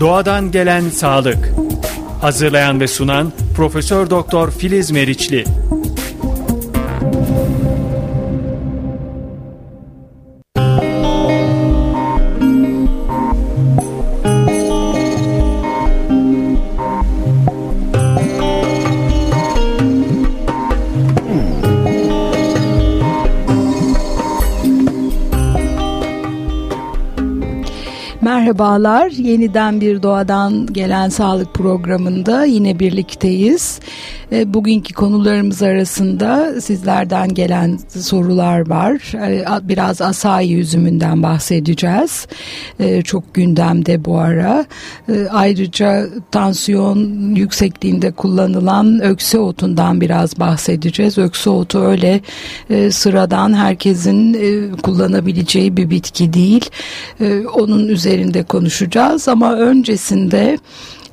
Doğadan gelen sağlık. Hazırlayan ve sunan Profesör Doktor Filiz Meriçli. Merhabalar, yeniden bir doğadan gelen sağlık programında yine birlikteyiz. E, bugünkü konularımız arasında sizlerden gelen sorular var. E, biraz asayi üzümünden bahsedeceğiz. E, çok gündemde bu ara. Ayrıca tansiyon yüksekliğinde kullanılan ökse otundan biraz bahsedeceğiz. Ökse otu öyle sıradan herkesin kullanabileceği bir bitki değil. Onun üzerinde konuşacağız ama öncesinde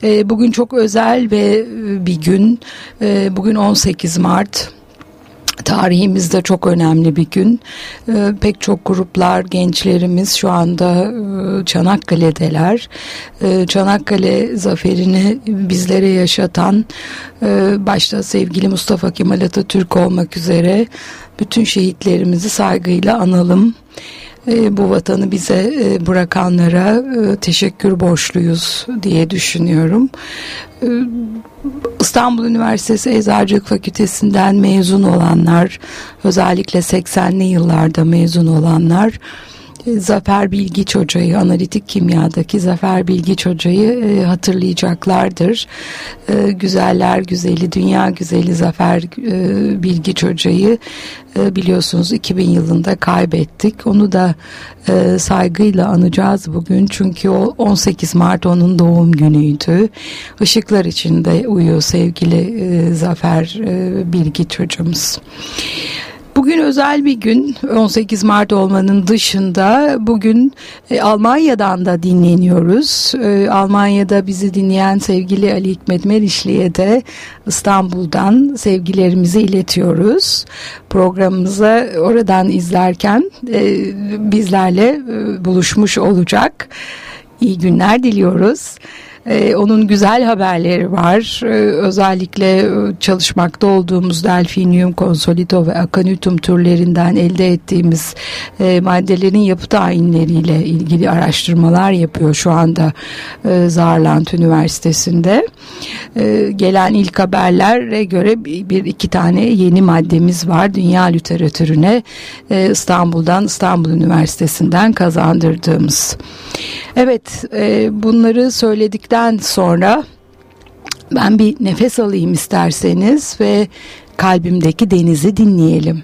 e, bugün çok özel ve e, bir gün. E, bugün 18 Mart. Tarihimizde çok önemli bir gün. Ee, pek çok gruplar, gençlerimiz şu anda e, Çanakkale'deler. Ee, Çanakkale zaferini bizlere yaşatan e, başta sevgili Mustafa Kemal Atatürk olmak üzere bütün şehitlerimizi saygıyla analım e, bu vatanı bize e, bırakanlara e, teşekkür borçluyuz diye düşünüyorum. İstanbul Üniversitesi Eczacılık Fakültesinden mezun olanlar, özellikle 80'li yıllarda mezun olanlar Zafer Bilgiç Hoca'yı, analitik kimyadaki Zafer Bilgiç Hoca'yı e, hatırlayacaklardır. E, güzeller güzeli, dünya güzeli Zafer e, Bilgiç Hoca'yı e, biliyorsunuz 2000 yılında kaybettik. Onu da e, saygıyla anacağız bugün çünkü o 18 Mart onun doğum günüydü. Işıklar içinde uyuyor sevgili e, Zafer e, Bilgiç hocamız. Bugün özel bir gün 18 Mart olmanın dışında bugün e, Almanya'dan da dinleniyoruz. E, Almanya'da bizi dinleyen sevgili Ali Hikmet Meriçli'ye de İstanbul'dan sevgilerimizi iletiyoruz. Programımızı oradan izlerken e, bizlerle buluşmuş olacak. İyi günler diliyoruz. Ee, onun güzel haberleri var. Ee, özellikle e, çalışmakta olduğumuz Delphinium consolito ve Aconitum türlerinden elde ettiğimiz e, maddelerin yapı tayinleriyle ilgili araştırmalar yapıyor şu anda e, Üniversitesi'nde. E, gelen ilk haberlere göre bir iki tane yeni maddemiz var. Dünya literatürüne İstanbul'dan İstanbul Üniversitesi'nden kazandırdığımız. Evet bunları söyledikten sonra ben bir nefes alayım isterseniz ve kalbimdeki denizi dinleyelim.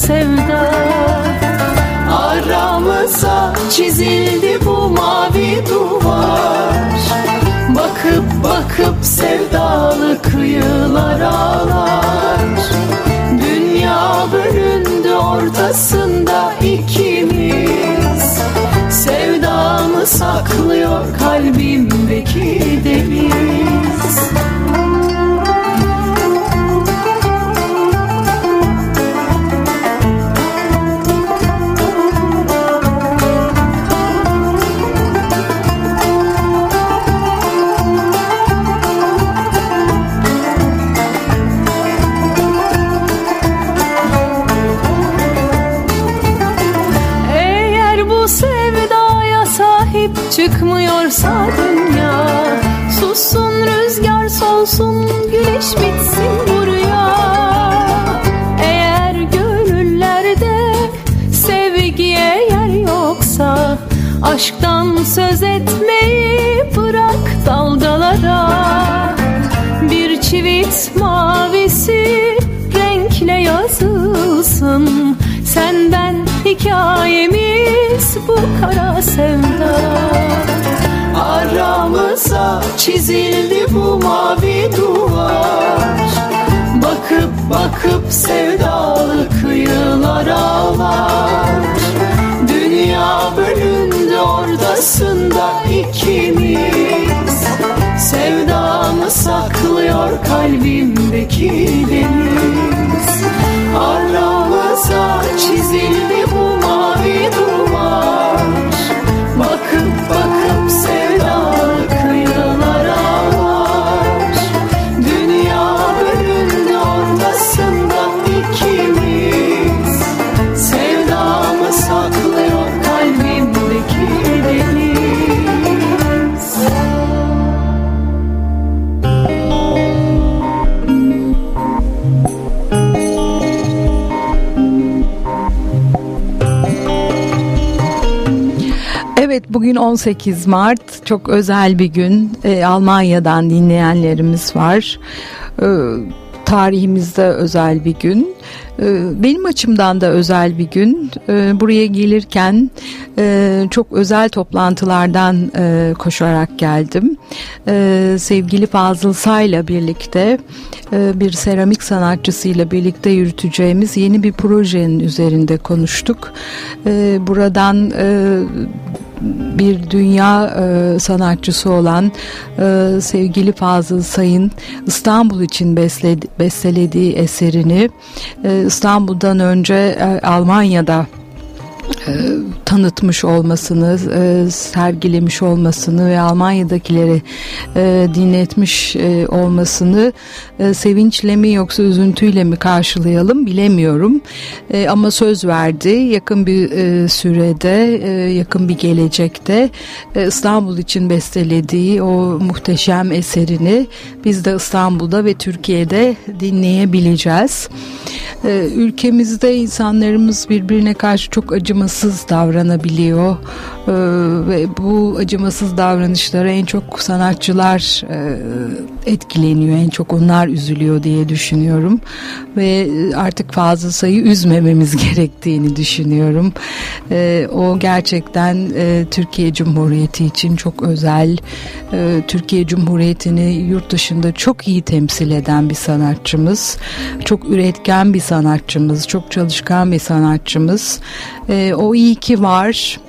sevda. Aramıza çizildi bu mavi duvar. Bakıp bakıp sevdalı kıyılar ağlar. Dünya bölündü ortasında ikimiz. Sevdamı saklıyor kalbimdeki deniz Akmıyorsa dünya. Sussun rüzgar solsun Güneş bitsin bu rüya. Eğer gönüllerde Sevgiye yer yoksa Aşktan söz etmeyi Bırak dalgalara. Bir çivit mavisi Renkle yazılsın. Senden hikayemiz bu kara sevda çizildi bu mavi duvar. Bakıp bakıp sevdalı kıyılar ağlar. Dünya bölündü oradasın da ikimiz. Sevdamı saklıyor kalbimdeki deniz. Aramıza çizildi bu bugün 18 Mart. Çok özel bir gün. Ee, Almanya'dan dinleyenlerimiz var. Ee, tarihimizde özel bir gün. Ee, benim açımdan da özel bir gün. Buraya gelirken e, çok özel toplantılardan e, koşarak geldim. Sevgili Fazıl Say'la birlikte e, bir seramik sanatçısıyla birlikte yürüteceğimiz yeni bir projenin üzerinde konuştuk. Buradan e, bir dünya e, sanatçısı olan e, sevgili Fazıl Say'ın İstanbul için besledi, bestelediği eserini e, İstanbul'dan önce e, Almanya'da e, tanıtmış olmasını, e, sergilemiş olmasını ve Almanya'dakileri e, dinletmiş e, olmasını e, sevinçle mi yoksa üzüntüyle mi karşılayalım bilemiyorum. E, ama söz verdi yakın bir e, sürede, e, yakın bir gelecekte e, İstanbul için bestelediği o muhteşem eserini biz de İstanbul'da ve Türkiye'de dinleyebileceğiz. E, ülkemizde insanlarımız birbirine karşı çok acımasız davranabiliyor e, ve bu acımasız davranışlara en çok sanatçılar e, etkileniyor, en çok onlar üzülüyor diye düşünüyorum ve artık fazla sayı üzmememiz gerektiğini düşünüyorum. E, o gerçekten e, Türkiye Cumhuriyeti için çok özel, e, Türkiye Cumhuriyeti'ni yurt dışında çok iyi temsil eden bir sanatçımız, çok üretken bir sanatçımız, çok çalışkan bir sanatçımız. O iyi ki var.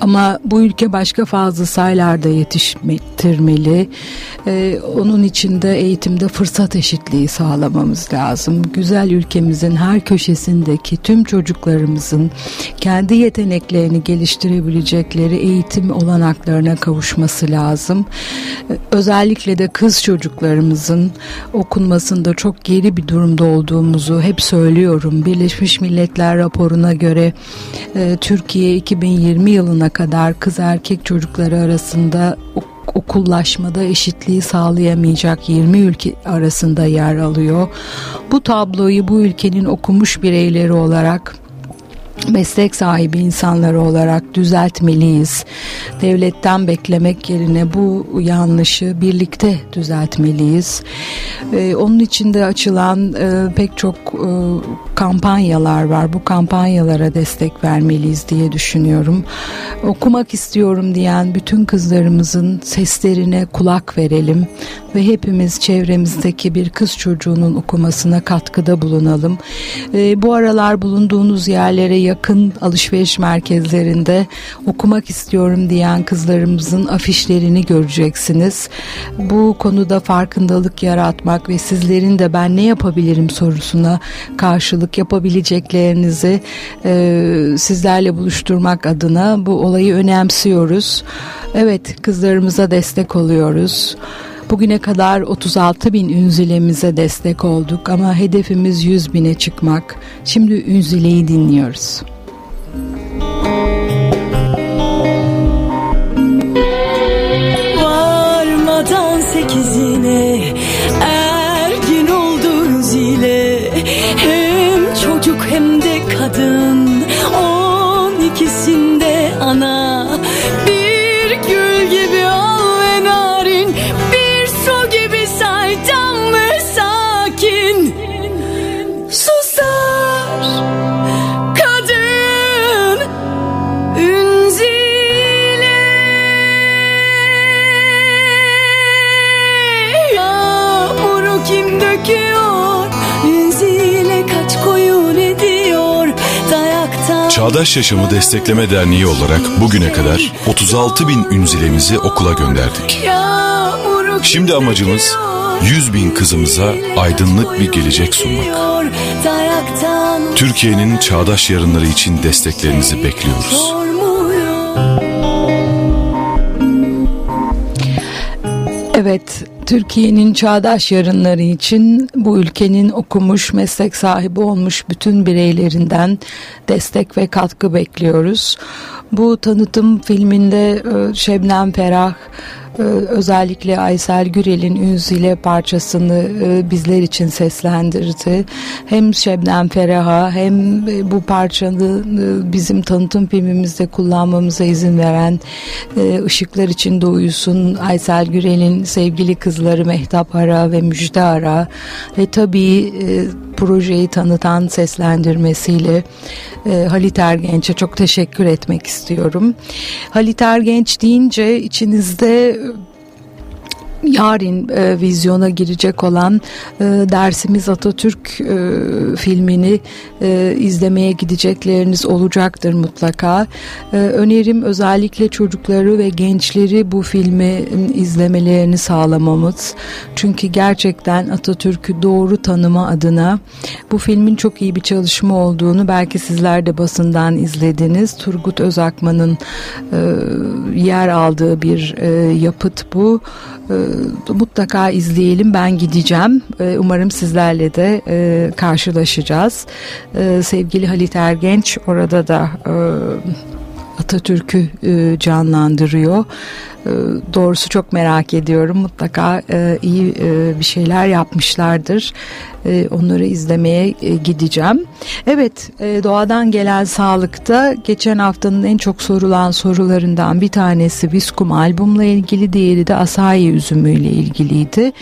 Ama bu ülke başka fazla sayılarda yetiştirmeli. Ee, onun için de eğitimde fırsat eşitliği sağlamamız lazım. Güzel ülkemizin her köşesindeki tüm çocuklarımızın kendi yeteneklerini geliştirebilecekleri eğitim olanaklarına kavuşması lazım. Ee, özellikle de kız çocuklarımızın okunmasında çok geri bir durumda olduğumuzu hep söylüyorum. Birleşmiş Milletler raporuna göre e, Türkiye 2020 yılına kadar kız erkek çocukları arasında okullaşmada eşitliği sağlayamayacak 20 ülke arasında yer alıyor. Bu tabloyu bu ülkenin okumuş bireyleri olarak meslek sahibi insanları olarak düzeltmeliyiz. Devletten beklemek yerine bu yanlışı birlikte düzeltmeliyiz. Ee, onun içinde açılan e, pek çok e, kampanyalar var. Bu kampanyalara destek vermeliyiz diye düşünüyorum. Okumak istiyorum diyen bütün kızlarımızın seslerine kulak verelim ve hepimiz çevremizdeki bir kız çocuğunun okumasına katkıda bulunalım. E, bu aralar bulunduğunuz yerlere yakın alışveriş merkezlerinde okumak istiyorum diyen kızlarımızın afişlerini göreceksiniz. Bu konuda farkındalık yaratmak ve sizlerin de ben ne yapabilirim sorusuna karşılık yapabileceklerinizi e, sizlerle buluşturmak adına bu olayı önemsiyoruz. Evet kızlarımıza destek oluyoruz. Bugüne kadar 36 bin ünzilemize destek olduk ama hedefimiz 100 bine çıkmak. Şimdi ünzileyi dinliyoruz. Çağdaş Yaşamı Destekleme Derneği olarak bugüne kadar 36 bin ünzilemizi okula gönderdik. Şimdi amacımız 100 bin kızımıza aydınlık bir gelecek sunmak. Türkiye'nin çağdaş yarınları için desteklerinizi bekliyoruz. Evet, Türkiye'nin çağdaş yarınları için bu ülkenin okumuş, meslek sahibi olmuş bütün bireylerinden destek ve katkı bekliyoruz. Bu tanıtım filminde e, Şebnem Ferah özellikle Aysel Gürel'in Ünzile parçasını e, bizler için seslendirdi. Hem Şebnem Ferah'a hem bu parçanı e, bizim tanıtım filmimizde kullanmamıza izin veren e, Işıklar için Uyusun Aysel Gürel'in sevgili kızları Mehtap Ara ve Müjde Ara ve tabii projeyi tanıtan seslendirmesiyle Halit Ergenç'e çok teşekkür etmek istiyorum. Halit Ergenç deyince içinizde yarın e, vizyona girecek olan e, dersimiz Atatürk e, filmini e, izlemeye gidecekleriniz olacaktır mutlaka. E, önerim özellikle çocukları ve gençleri bu filmi izlemelerini sağlamamız. Çünkü gerçekten Atatürk'ü doğru tanıma adına bu filmin çok iyi bir çalışma olduğunu belki sizler de basından izlediniz. Turgut Özakman'ın e, yer aldığı bir e, yapıt bu. E, mutlaka izleyelim. Ben gideceğim. E, umarım sizlerle de e, karşılaşacağız. E, sevgili Halit Ergenç orada da e, Atatürk'ü e, canlandırıyor. E, doğrusu çok merak ediyorum. Mutlaka e, iyi e, bir şeyler yapmışlardır. E, onları izlemeye e, gideceğim. Evet, e, doğadan gelen sağlıkta geçen haftanın en çok sorulan sorularından bir tanesi Viskum albümle ilgili, diğeri de Asayi üzümüyle ilgiliydi.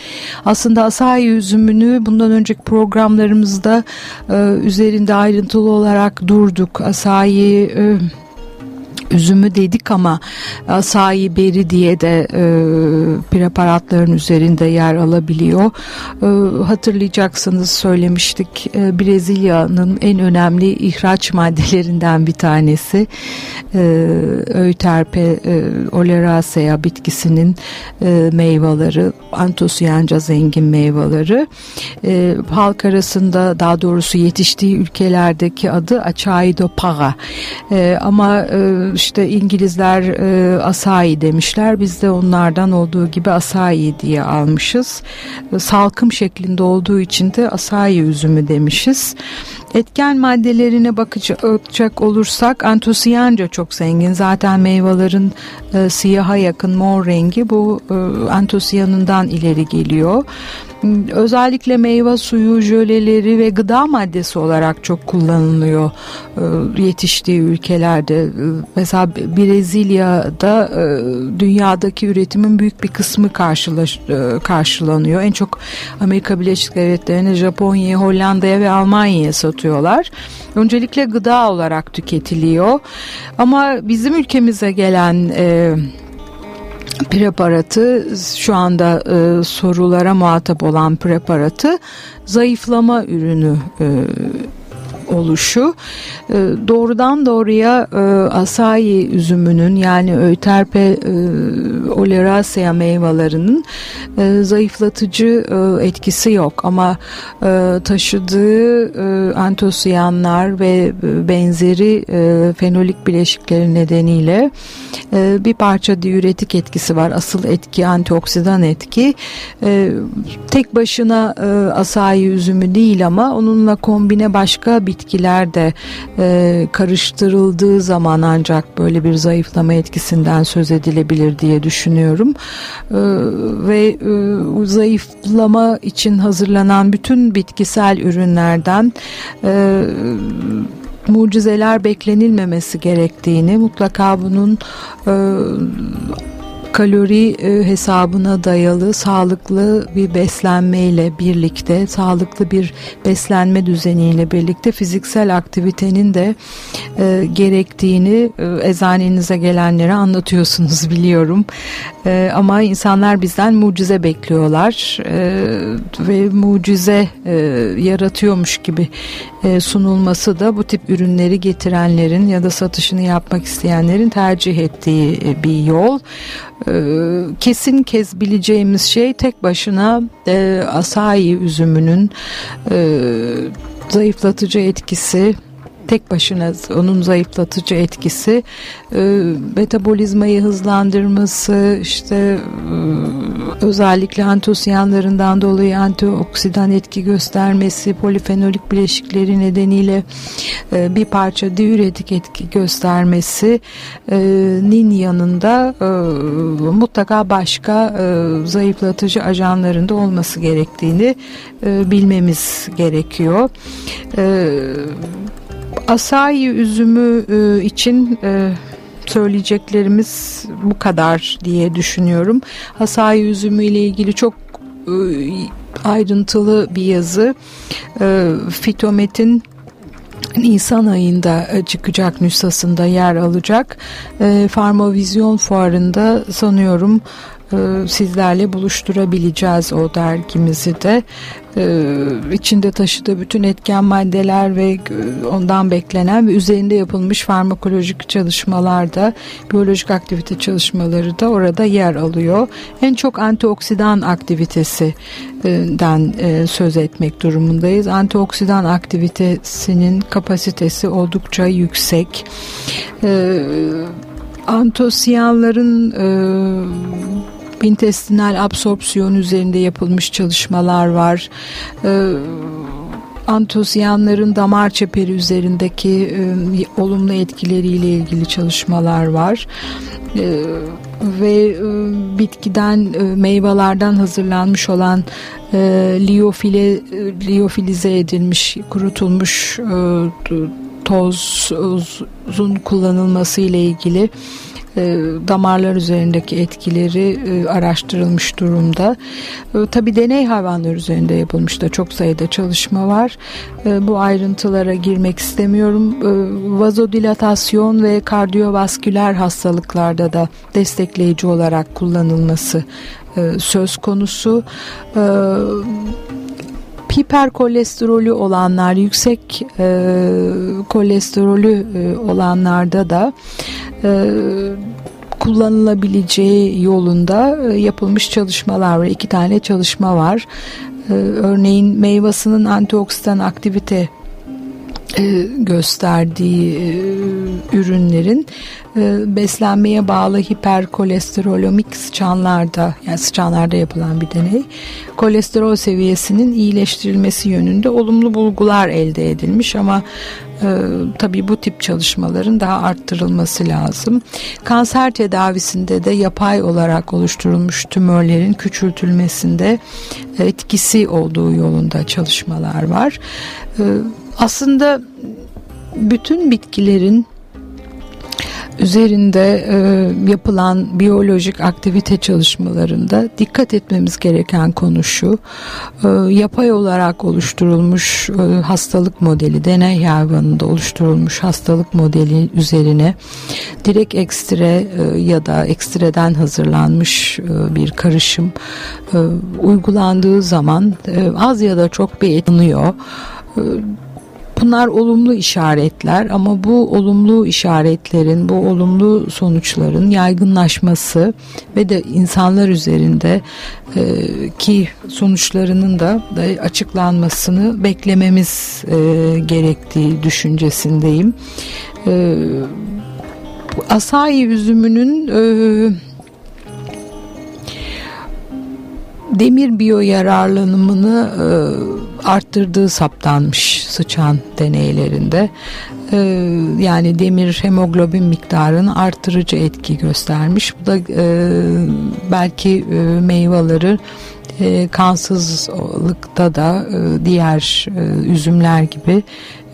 Aslında Asayi üzümünü bundan önceki programlarımızda e, üzerinde ayrıntılı olarak durduk. Asayi e, üzümü dedik ama asayi beri diye de e, preparatların üzerinde yer alabiliyor. E, hatırlayacaksınız söylemiştik e, Brezilya'nın en önemli ihraç maddelerinden bir tanesi. E, Euterpe e, oleracea bitkisinin e, meyveleri antosiyanca zengin meyveleri. E, halk arasında daha doğrusu yetiştiği ülkelerdeki adı Achaido Paga e, ama e, işte İngilizler e, Asayi demişler. Biz de onlardan olduğu gibi Asayi diye almışız. Salkım şeklinde olduğu için de Asayi üzümü demişiz. Etken maddelerine bakacak olursak antosiyanca çok zengin. Zaten meyvelerin e, siyaha yakın mor rengi bu e, antosiyanından ileri geliyor. Özellikle meyve suyu, jöleleri ve gıda maddesi olarak çok kullanılıyor e, yetiştiği ülkelerde. E, mesela Brezilya'da e, dünyadaki üretimin büyük bir kısmı karşılaş, karşılanıyor. En çok Amerika Birleşik Devletleri'ne, Japonya'ya, Hollanda'ya ve Almanya'ya satıyorlar. Öncelikle gıda olarak tüketiliyor. Ama bizim ülkemize gelen preparatı şu anda e, sorulara muhatap olan preparatı zayıflama ürünü e, oluşu e, doğrudan doğruya e, asayi üzümünün yani Euterpe e, meyvelerinin e, zayıflatıcı e, etkisi yok ama taşıdığı antosiyanlar ve benzeri fenolik bileşikleri nedeniyle bir parça diüretik etkisi var. Asıl etki antioksidan etki. Tek başına asayi üzümü değil ama onunla kombine başka bir bitkiler de e, karıştırıldığı zaman ancak böyle bir zayıflama etkisinden söz edilebilir diye düşünüyorum. E, ve e, zayıflama için hazırlanan bütün bitkisel ürünlerden e, mucizeler beklenilmemesi gerektiğini mutlaka bunun e, kalori e, hesabına dayalı sağlıklı bir beslenmeyle birlikte sağlıklı bir beslenme düzeniyle birlikte fiziksel aktivitenin de e, gerektiğini e, eczanenize gelenlere anlatıyorsunuz biliyorum e, ama insanlar bizden mucize bekliyorlar e, ve mucize e, yaratıyormuş gibi e, sunulması da bu tip ürünleri getirenlerin ya da satışını yapmak isteyenlerin tercih ettiği e, bir yol. E, kesin kez bileceğimiz şey tek başına e, asayi üzümünün e, zayıflatıcı etkisi tek başına onun zayıflatıcı etkisi e, metabolizmayı hızlandırması işte e, özellikle antosiyanlarından dolayı antioksidan etki göstermesi polifenolik bileşikleri nedeniyle e, bir parça diüretik etki göstermesi e, nin yanında e, mutlaka başka e, zayıflatıcı ajanlarında olması gerektiğini e, bilmemiz gerekiyor. E, Asayi üzümü e, için e, söyleyeceklerimiz bu kadar diye düşünüyorum. Asayi üzümü ile ilgili çok e, ayrıntılı bir yazı. Fitomet'in Nisan ayında çıkacak nüshasında yer alacak. Farmavizyon fuarında sanıyorum sizlerle buluşturabileceğiz o dergimizi de e, içinde taşıdığı bütün etken maddeler ve e, ondan beklenen ve üzerinde yapılmış farmakolojik çalışmalar da biyolojik aktivite çalışmaları da orada yer alıyor. En çok antioksidan aktivitesinden e, söz etmek durumundayız. Antioksidan aktivitesinin kapasitesi oldukça yüksek. E, antosiyanların e, intestinal absorpsiyon üzerinde yapılmış çalışmalar var. Ee, antosiyanların damar çeperi üzerindeki e, olumlu etkileriyle ilgili çalışmalar var. E, ve e, bitkiden e, meyvelerden hazırlanmış olan e, liofile e, liofilize edilmiş kurutulmuş e, tozun kullanılması ile ilgili damarlar üzerindeki etkileri e, araştırılmış durumda. E, Tabi deney hayvanlar üzerinde yapılmış da çok sayıda çalışma var. Bu ayrıntılara girmek istemiyorum. Vazodilatasyon ve kardiyovasküler hastalıklarda da destekleyici olarak kullanılması söz konusu hiperkolesterolü olanlar, yüksek e, kolesterolü e, olanlarda da e, kullanılabileceği yolunda e, yapılmış çalışmalar var. İki tane çalışma var. E, örneğin meyvasının antioksidan aktivite e, gösterdiği e, ürünlerin e, beslenmeye bağlı hiperkolesterolomik sıçanlarda yani sıçanlarda yapılan bir deney kolesterol seviyesinin iyileştirilmesi yönünde olumlu bulgular elde edilmiş ama e, tabii bu tip çalışmaların daha arttırılması lazım. Kanser tedavisinde de yapay olarak oluşturulmuş tümörlerin küçültülmesinde etkisi olduğu yolunda çalışmalar var. E, aslında bütün bitkilerin üzerinde e, yapılan biyolojik aktivite çalışmalarında dikkat etmemiz gereken konu şu e, yapay olarak oluşturulmuş e, hastalık modeli deney hayvanında oluşturulmuş hastalık modeli üzerine direkt ekstre e, ya da ekstreden hazırlanmış e, bir karışım e, uygulandığı zaman e, az ya da çok bir etkileniyor. Bunlar olumlu işaretler ama bu olumlu işaretlerin, bu olumlu sonuçların yaygınlaşması ve de insanlar üzerinde e, ki sonuçlarının da, da açıklanmasını beklememiz e, gerektiği düşüncesindeyim. E, Asayi üzümünün e, demir biyo yararlanımını e, arttırdığı saptanmış sıçan deneylerinde. E, yani demir hemoglobin miktarını artırıcı etki göstermiş. Bu da e, belki e, meyveleri e, kansızlıkta da e, diğer e, üzümler gibi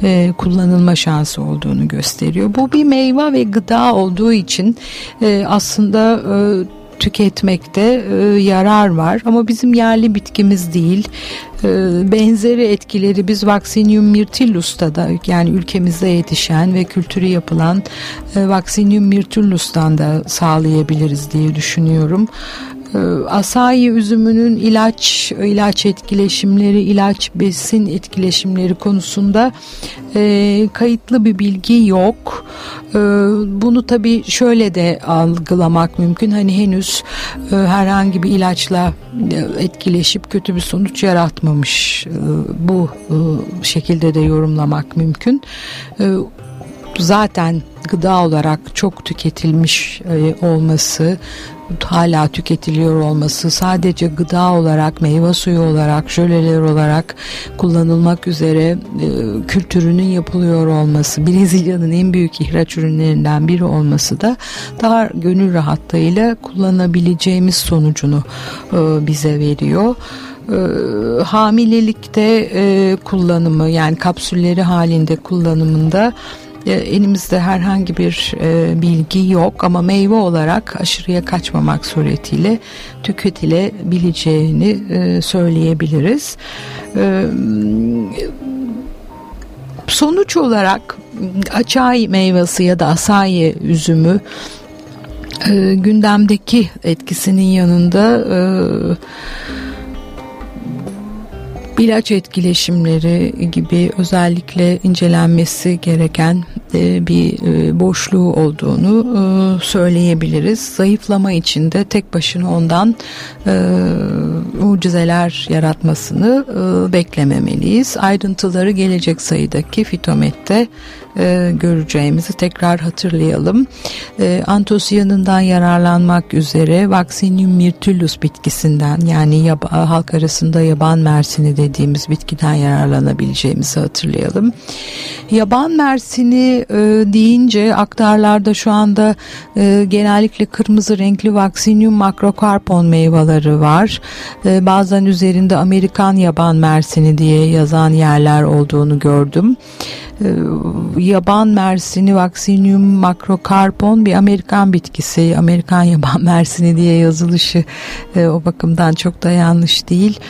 e, kullanılma şansı olduğunu gösteriyor. Bu bir meyve ve gıda olduğu için e, aslında e, tüketmekte e, yarar var ama bizim yerli bitkimiz değil. E, benzeri etkileri biz Vaccinium myrtillus'ta da yani ülkemizde yetişen ve kültürü yapılan e, Vaccinium myrtillus'tan da sağlayabiliriz diye düşünüyorum. Ee, Asayi üzümünün ilaç ilaç etkileşimleri, ilaç besin etkileşimleri konusunda e, kayıtlı bir bilgi yok. E, bunu tabii şöyle de algılamak mümkün. Hani henüz e, herhangi bir ilaçla e, etkileşip kötü bir sonuç yaratmamış. E, bu e, şekilde de yorumlamak mümkün. E, zaten gıda olarak çok tüketilmiş e, olması hala tüketiliyor olması sadece gıda olarak meyve suyu olarak jöleler olarak kullanılmak üzere e, kültürünün yapılıyor olması Brezilya'nın en büyük ihraç ürünlerinden biri olması da daha gönül rahatlığıyla kullanabileceğimiz sonucunu e, bize veriyor. Hamilelikte kullanımı yani kapsülleri halinde kullanımında elimizde herhangi bir e, bilgi yok ama meyve olarak aşırıya kaçmamak suretiyle tüketilebileceğini e, söyleyebiliriz. E, sonuç olarak açay meyvesi ya da asayi üzümü e, gündemdeki etkisinin yanında e, ilaç etkileşimleri gibi özellikle incelenmesi gereken e, bir e, boşluğu olduğunu e, söyleyebiliriz. Zayıflama için de tek başına ondan mucizeler yaratmasını beklememeliyiz. Ayrıntıları gelecek sayıdaki fitomette e, göreceğimizi tekrar hatırlayalım. E, antosiyanından yararlanmak üzere Vaccinium myrtillus bitkisinden yani halk arasında yaban mersini dediğimiz bitkiden yararlanabileceğimizi hatırlayalım. Yaban mersini e, deyince aktarlarda şu anda e, genellikle kırmızı renkli Vaccinium macrocarpon meyveleri var. E, bazen üzerinde Amerikan yaban mersini diye yazan yerler olduğunu gördüm. Ee, yaban mersini Vaccinium macrocarpon bir Amerikan bitkisi. Amerikan yaban mersini diye yazılışı e, o bakımdan çok da yanlış değil.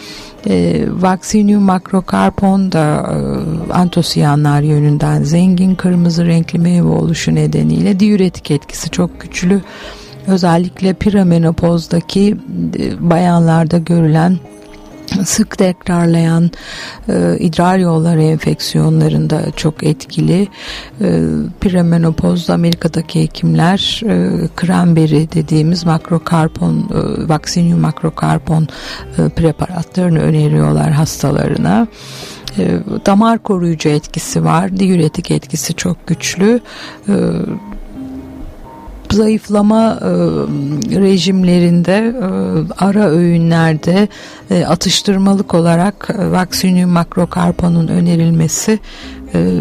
E, Vaccinium macrocarpon da e, antosiyanlar yönünden zengin kırmızı renkli meyve oluşu nedeniyle diüretik etkisi çok güçlü. Özellikle piramenopozdaki e, bayanlarda görülen sık tekrarlayan e, idrar yolları enfeksiyonlarında çok etkili. E, premenopozda Amerika'daki hekimler e, kremberi dediğimiz makrokarpon, e, vaksinyum makrokarpon e, preparatlarını öneriyorlar hastalarına e, damar koruyucu etkisi var. Diüretik etkisi çok güçlü. Zayıflama e, rejimlerinde e, ara öğünlerde e, atıştırmalık olarak e, vaksinium makrokarponun önerilmesi e,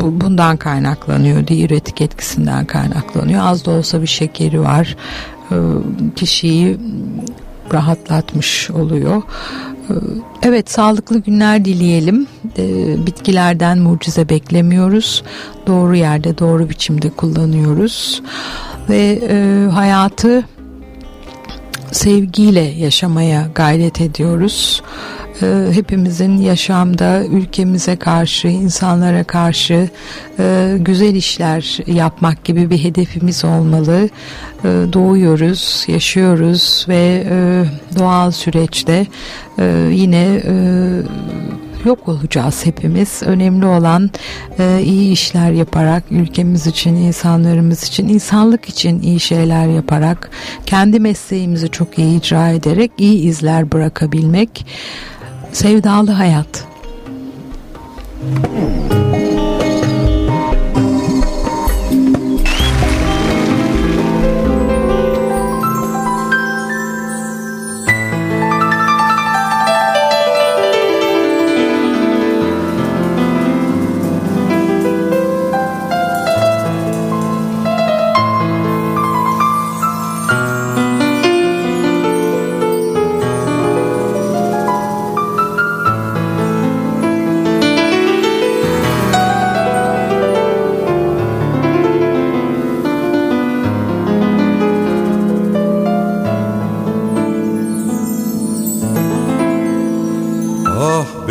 bu, bundan kaynaklanıyor. Diüretik etkisinden kaynaklanıyor. Az da olsa bir şekeri var. E, kişiyi rahatlatmış oluyor. Evet sağlıklı günler dileyelim. E, bitkilerden mucize beklemiyoruz. Doğru yerde doğru biçimde kullanıyoruz. Ve e, hayatı sevgiyle yaşamaya gayret ediyoruz. Ee, hepimizin yaşamda ülkemize karşı, insanlara karşı e, güzel işler yapmak gibi bir hedefimiz olmalı. Ee, doğuyoruz, yaşıyoruz ve e, doğal süreçte e, yine yok olacağız hepimiz. Önemli olan e, iyi işler yaparak ülkemiz için, insanlarımız için, insanlık için iyi şeyler yaparak, kendi mesleğimizi çok iyi icra ederek iyi izler bırakabilmek. Sevdalı hayat.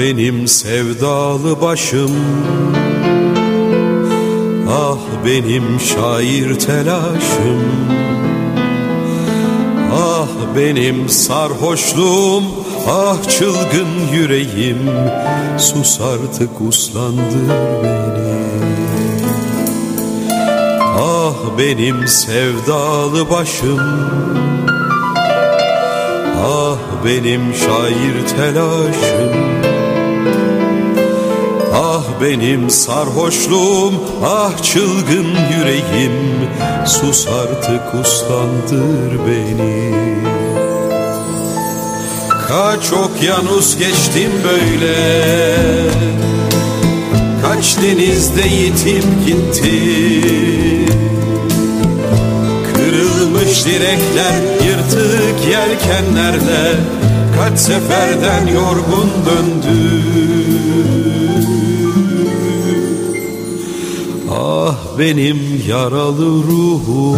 Benim sevdalı başım. Ah benim şair telaşım. Ah benim sarhoşluğum. Ah çılgın yüreğim. Sus artık uslandır beni. Ah benim sevdalı başım. Ah benim şair telaşım Ah benim sarhoşluğum, ah çılgın yüreğim. Sus artık uslandır beni. Kaç okyanus geçtim böyle. Kaç denizde yitip gitti. Kırılmış direkler, yırtık yelkenlerle Kaç seferden yorgun döndü benim yaralı ruhum.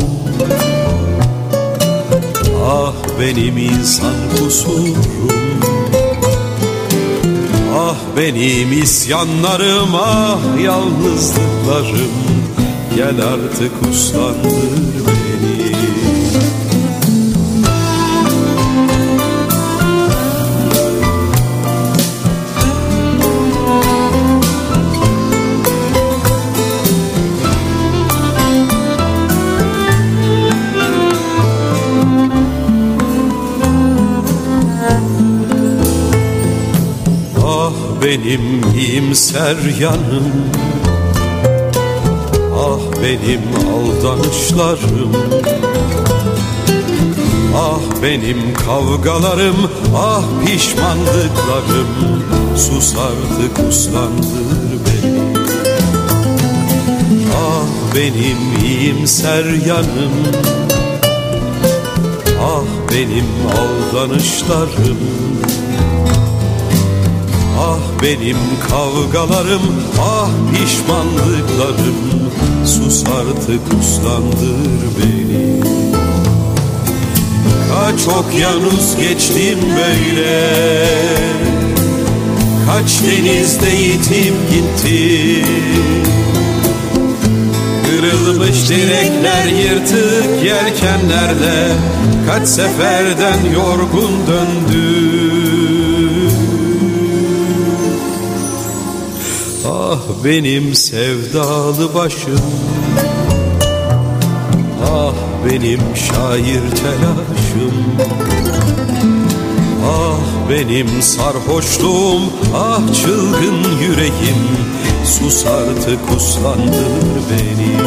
Ah benim insan kusurum. Ah benim isyanlarım ah yalnızlıklarım. Gel artık uslandır beni benim iyimser yanım Ah benim aldanışlarım. Ah benim kavgalarım. Ah pişmanlıklarım. Sus artık uslandır beni. Ah benim iyimser yanım Ah benim aldanışlarım Ah benim kavgalarım, ah pişmanlıklarım Sus artık uslandır beni. Kaç okyanus geçtim böyle Kaç denizde yitip gitti. Kırılmış direkler yırtık yelkenlerle Kaç seferden yorgun döndü Ah benim sevdalı başım. Ah benim şair telaşım. Ah benim sarhoşluğum. Ah çılgın yüreğim. Sus artık uslandır beni.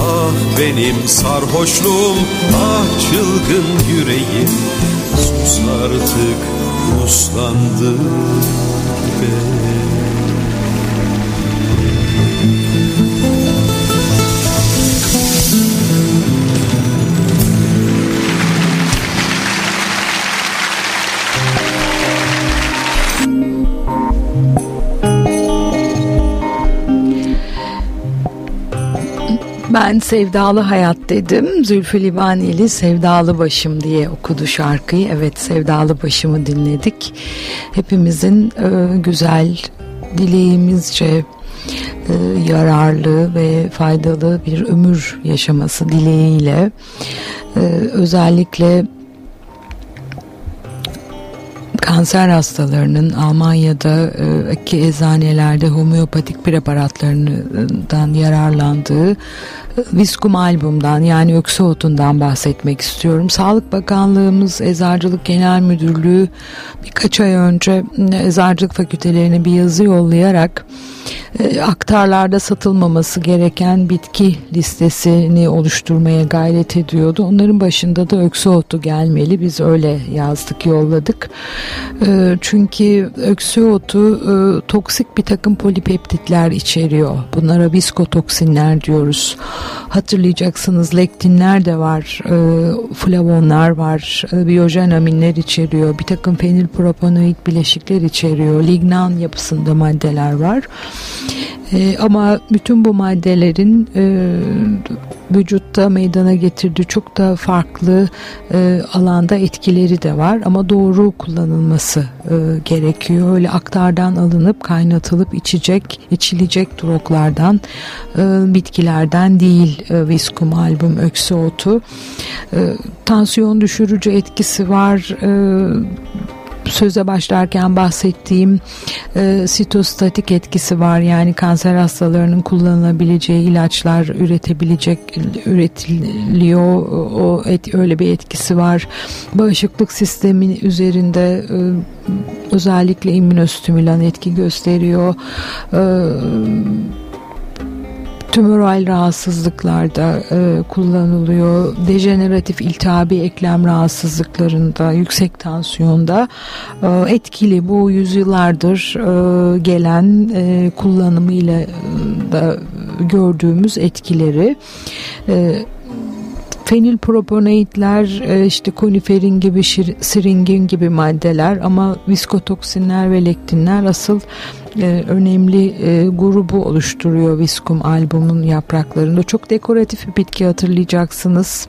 Ah benim sarhoşluğum. Ah çılgın yüreğim. Sus artık uslandır beni Ben Sevdalı Hayat dedim. Zülfü Livaneli Sevdalı Başım diye okudu şarkıyı. Evet Sevdalı Başım'ı dinledik. Hepimizin e, güzel, dileğimizce e, yararlı ve faydalı bir ömür yaşaması dileğiyle e, özellikle kanser hastalarının Almanya'da ki eczanelerde homeopatik preparatlarından yararlandığı Viskum albümden yani öksü otundan bahsetmek istiyorum. Sağlık Bakanlığımız Eczacılık Genel Müdürlüğü birkaç ay önce eczacılık fakültelerine bir yazı yollayarak e, aktarlarda satılmaması gereken bitki listesini oluşturmaya gayret ediyordu. Onların başında da öksü otu gelmeli. Biz öyle yazdık, yolladık. E, çünkü öksü otu e, toksik bir takım polipeptitler içeriyor. Bunlara viskotoksinler diyoruz. Hatırlayacaksınız lektinler de var, flavonlar var, biyojen aminler içeriyor. Bir takım fenilpropanoid bileşikler içeriyor. Lignan yapısında maddeler var. E, ama bütün bu maddelerin e, vücutta meydana getirdiği çok da farklı e, alanda etkileri de var ama doğru kullanılması e, gerekiyor. Öyle aktardan alınıp kaynatılıp içecek, içilecek droglardan, e, bitkilerden değil e, viskum albüm öksü otu. E, tansiyon düşürücü etkisi var. E, söze başlarken bahsettiğim e, sitostatik etkisi var. Yani kanser hastalarının kullanılabileceği ilaçlar üretebilecek üretiliyor. O et, öyle bir etkisi var. Bağışıklık sistemi üzerinde e, özellikle immünostimülan etki gösteriyor. E, tümöral rahatsızlıklarda e, kullanılıyor. Dejeneratif iltihabi eklem rahatsızlıklarında, yüksek tansiyonda e, etkili. Bu yüzyıllardır e, gelen e, kullanımıyla e, da gördüğümüz etkileri. E, fenilproponaitler e, işte koniferin gibi siringin gibi maddeler ama viskotoksinler ve lektinler asıl e, önemli e, grubu oluşturuyor Viskum albümün yapraklarında. Çok dekoratif bir bitki hatırlayacaksınız.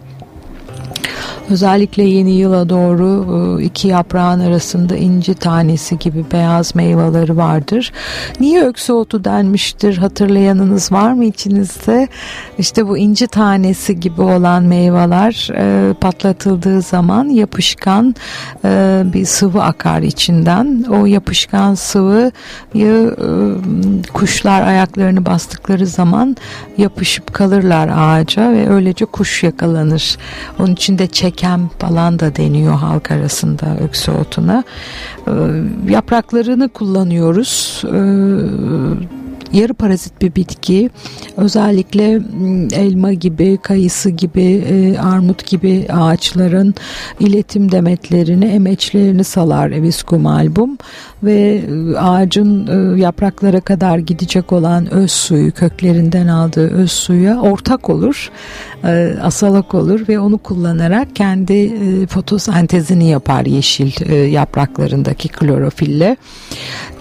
Özellikle yeni yıla doğru e, iki yaprağın arasında inci tanesi gibi beyaz meyveleri vardır. Niye öksü otu denmiştir hatırlayanınız var mı içinizde? İşte bu inci tanesi gibi olan meyveler e, patlatıldığı zaman yapışkan e, bir sıvı akar içinden. O yapışkan sıvıyı kuşlar ayaklarını bastıkları zaman yapışıp kalırlar ağaca ve öylece kuş yakalanır. Onun için de çek kekem falan da deniyor halk arasında öksü otuna. E, yapraklarını kullanıyoruz. Yarı parazit bir bitki. Özellikle elma gibi, kayısı gibi, e, armut gibi ağaçların iletim demetlerini, emeçlerini salar Eviscum album ve e, ağacın e, yapraklara kadar gidecek olan öz suyu, köklerinden aldığı öz suya ortak olur, e, asalak olur ve onu kullanarak kendi fotosentezini yapar yeşil yapraklarındaki klorofille.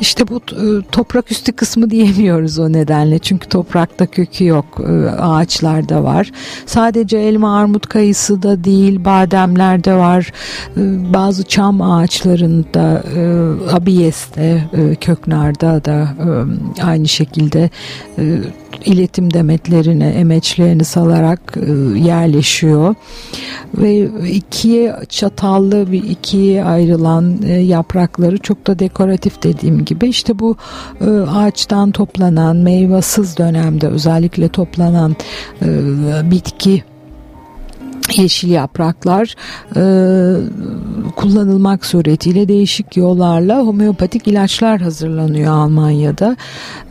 İşte bu toprak üstü kısmı diyemiyoruz o nedenle çünkü toprakta kökü yok, e, ağaçlarda var. Sadece elma, armut, kayısı da değil, bademlerde var, e, bazı çam ağaçlarında, e, abiyeste, köknarda da aynı şekilde iletim demetlerine, emeçlerini salarak e, yerleşiyor. Ve ikiye çatallı bir ikiye ayrılan e, yaprakları çok da dekoratif dediğim gibi. İşte bu e, ağaçtan toplanan meyvasız dönemde özellikle toplanan bitki yeşil yapraklar e, kullanılmak suretiyle değişik yollarla homeopatik ilaçlar hazırlanıyor Almanya'da.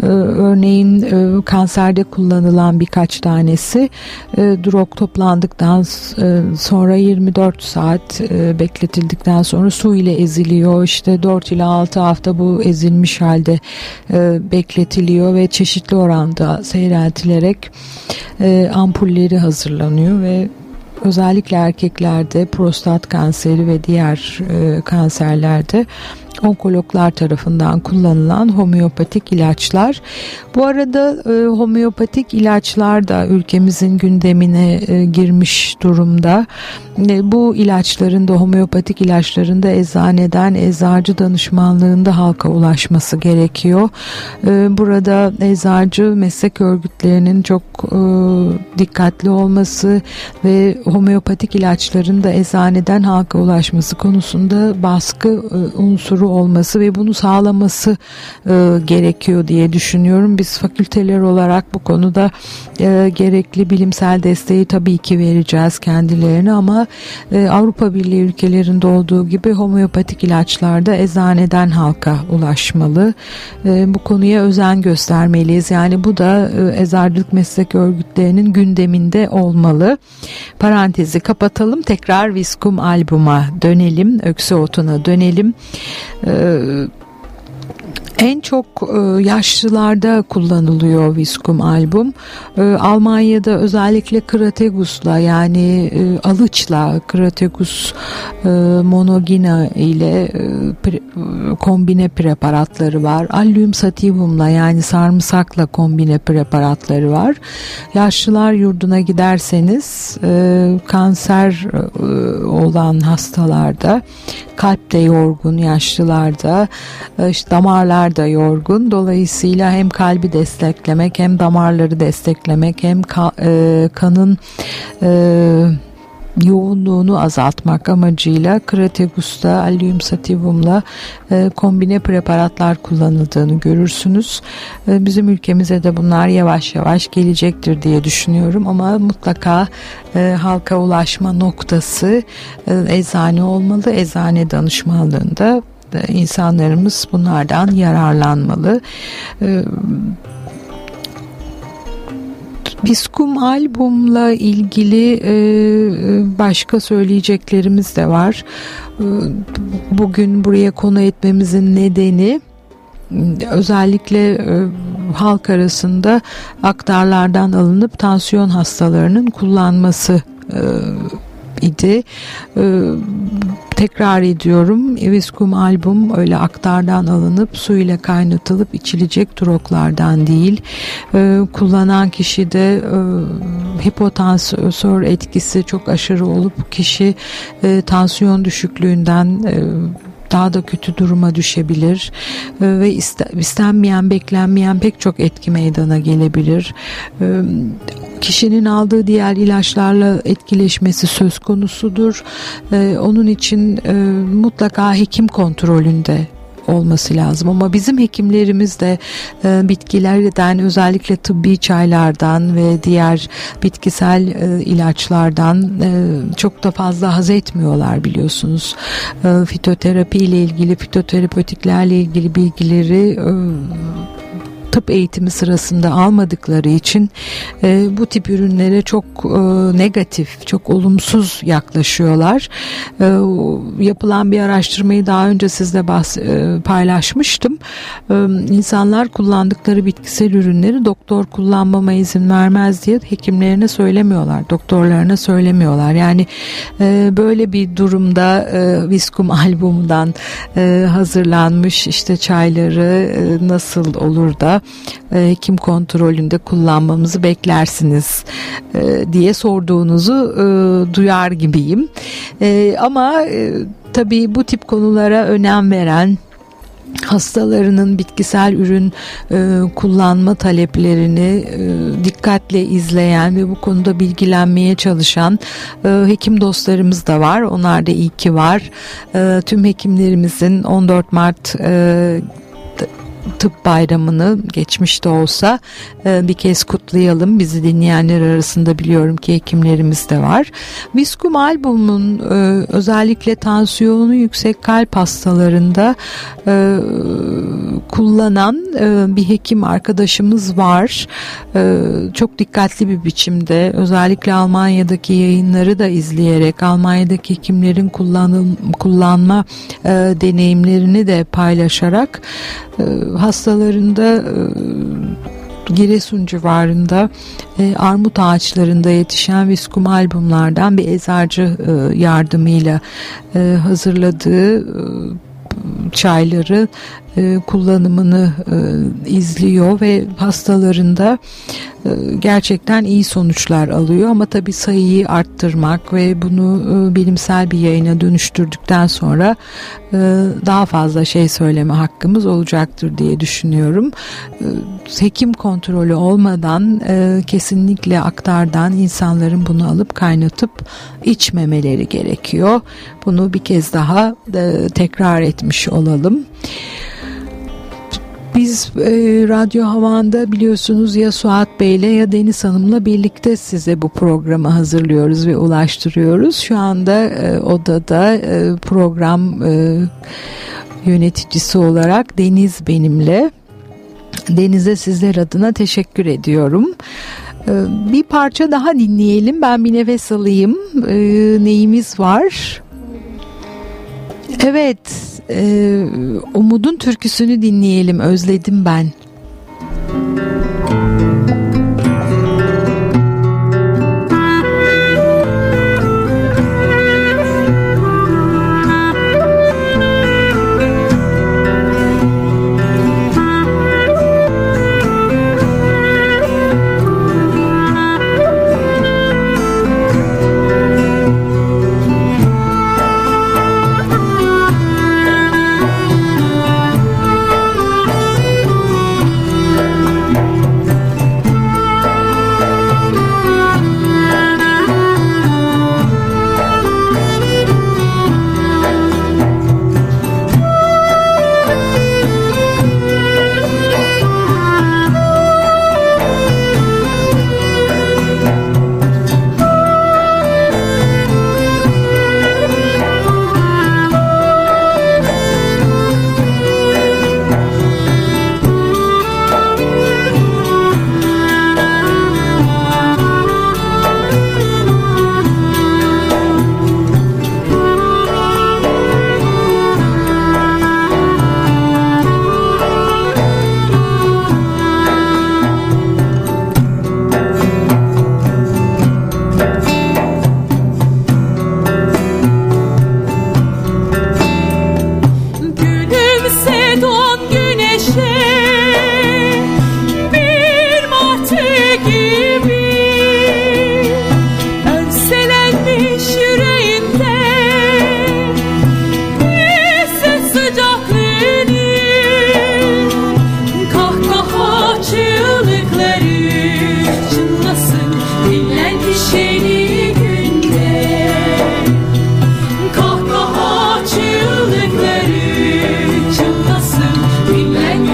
E, örneğin e, kanserde kullanılan birkaç tanesi e, drog toplandıktan e, sonra 24 saat e, bekletildikten sonra su ile eziliyor. İşte 4 ile 6 hafta bu ezilmiş halde e, bekletiliyor ve çeşitli oranda seyreltilerek e, ampulleri hazırlanıyor ve özellikle erkeklerde prostat kanseri ve diğer e, kanserlerde onkologlar tarafından kullanılan homeopatik ilaçlar. Bu arada e, homeopatik ilaçlar da ülkemizin gündemine e, girmiş durumda. Bu ilaçların da homeopatik ilaçların da eczaneden eczacı danışmanlığında halka ulaşması gerekiyor. E, burada eczacı meslek örgütlerinin çok e, dikkatli olması ve homeopatik ilaçların da eczaneden halka ulaşması konusunda baskı e, unsuru olması ve bunu sağlaması e, gerekiyor diye düşünüyorum. Biz fakülteler olarak bu konuda gerekli bilimsel desteği tabii ki vereceğiz kendilerine ama e, Avrupa Birliği ülkelerinde olduğu gibi homeopatik ilaçlarda eczaneden halka ulaşmalı. E, bu konuya özen göstermeliyiz. Yani bu da e, eczacılık meslek örgütlerinin gündeminde olmalı. Parantezi kapatalım. Tekrar Viskum albuma dönelim. Öksü otuna dönelim. Ee, En çok e, yaşlılarda kullanılıyor Viskum albüm. E, Almanya'da özellikle Krategus'la yani e, alıçla Krategus monogina ile kombine preparatları var. Allium sativum'la yani sarımsakla kombine preparatları var. Yaşlılar yurduna giderseniz kanser olan hastalarda kalp de yorgun yaşlılarda işte damarlar da yorgun dolayısıyla hem kalbi desteklemek hem damarları desteklemek hem ka, e, kanın e, yoğunluğunu azaltmak amacıyla Krategus'ta Allium sativum'la e, kombine preparatlar kullanıldığını görürsünüz. E, bizim ülkemize de bunlar yavaş yavaş gelecektir diye düşünüyorum ama mutlaka e, halka ulaşma noktası e, eczane olmalı. Eczane danışmanlığında insanlarımız bunlardan yararlanmalı. E, Biskum albümle ilgili başka söyleyeceklerimiz de var. E, bugün buraya konu etmemizin nedeni özellikle e, halk arasında aktarlardan alınıp tansiyon hastalarının kullanması e, idi. Ee, tekrar ediyorum Eviskum albüm öyle aktardan alınıp su ile kaynatılıp içilecek turoklardan değil. Ee, kullanan kişi de e, hipotansör etkisi çok aşırı olup kişi e, tansiyon düşüklüğünden e, daha da kötü duruma düşebilir e, ve istenmeyen beklenmeyen pek çok etki meydana gelebilir. E, kişinin aldığı diğer ilaçlarla etkileşmesi söz konusudur. E, onun için mutlaka hekim kontrolünde olması lazım ama bizim hekimlerimiz de e, bitkilerden özellikle tıbbi çaylardan ve diğer bitkisel e, ilaçlardan e, çok da fazla haz etmiyorlar biliyorsunuz. E, fitoterapi ile ilgili fitoterapötiklerle ilgili bilgileri e, tıp eğitimi sırasında almadıkları için e, bu tip ürünlere çok e, negatif, çok olumsuz yaklaşıyorlar. E, yapılan bir araştırmayı daha önce sizle bahs e, paylaşmıştım. E, insanlar kullandıkları bitkisel ürünleri doktor kullanmama izin vermez diye hekimlerine söylemiyorlar, doktorlarına söylemiyorlar. Yani e, böyle bir durumda e, Viskum albümünden e, hazırlanmış işte çayları e, nasıl olur da e, hekim kontrolünde kullanmamızı beklersiniz e, diye sorduğunuzu e, duyar gibiyim. Ama tabii bu tip konulara önem veren hastalarının bitkisel ürün e, kullanma taleplerini e, dikkatle izleyen ve bu konuda bilgilenmeye çalışan e, hekim dostlarımız da var. Onlar da iyi ki var. E, tüm hekimlerimizin 14 Mart e, tıp bayramını geçmişte olsa e, bir kez kutlayalım. Bizi dinleyenler arasında biliyorum ki hekimlerimiz de var. Viskum albümün e, özellikle tansiyonu yüksek kalp hastalarında e, kullanan bir hekim arkadaşımız var. Çok dikkatli bir biçimde özellikle Almanya'daki yayınları da izleyerek Almanya'daki hekimlerin kullanım, kullanma deneyimlerini de paylaşarak hastalarında e, Giresun civarında e, armut ağaçlarında yetişen viskum albümlerden bir eczacı e, yardımıyla e, hazırladığı e, çayları e, kullanımını e, izliyor ve hastalarında e, gerçekten iyi sonuçlar alıyor ama tabii sayıyı arttırmak ve bunu bilimsel bir yayına dönüştürdükten sonra daha fazla şey söyleme hakkımız olacaktır diye düşünüyorum. E, hekim kontrolü olmadan kesinlikle aktardan insanların bunu alıp kaynatıp içmemeleri gerekiyor. Bunu bir kez daha tekrar etmiş olalım. Biz e, Radyo Havan'da biliyorsunuz ya Suat Bey'le ya Deniz Hanım'la birlikte size bu programı hazırlıyoruz ve ulaştırıyoruz. Şu anda e, odada e, program e, yöneticisi olarak Deniz benimle. Deniz'e sizler adına teşekkür ediyorum. E, bir parça daha dinleyelim. Ben bir nefes alayım. E, neyimiz var? Evet, e, Umut'un türküsünü dinleyelim. Özledim ben. Evet,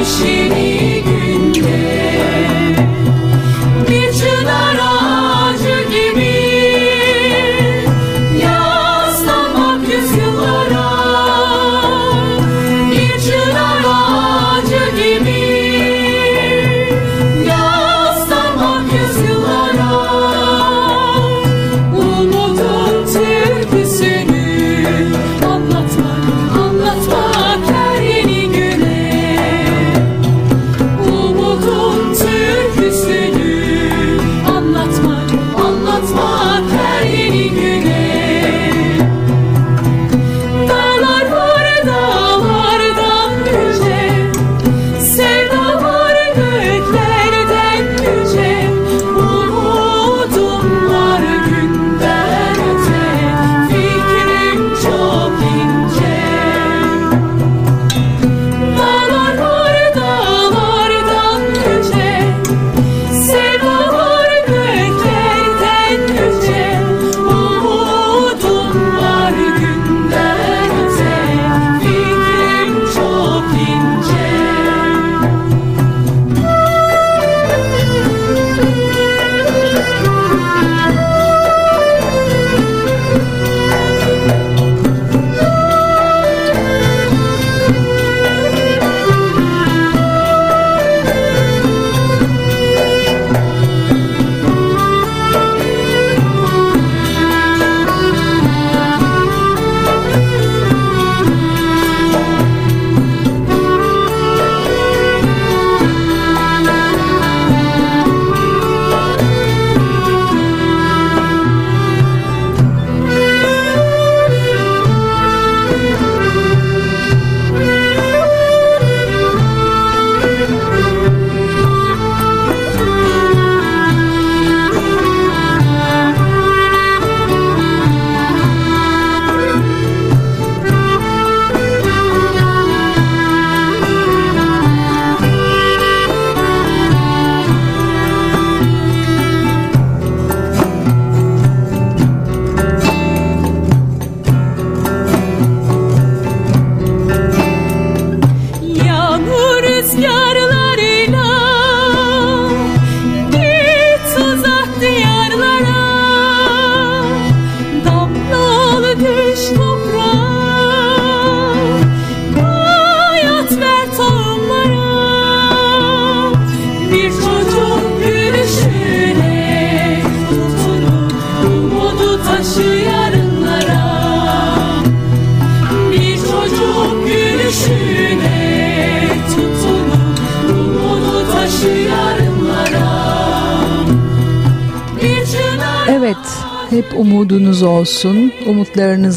she